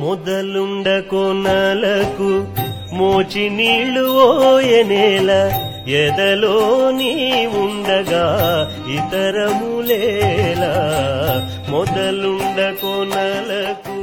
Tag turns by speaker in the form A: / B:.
A: మొదలుండ కొనలకు మోచి నీళ్ళు ఓయనేల ఎదలో నీ ఉండగా ఇతరములేలా. మొదలుండ కొనలకు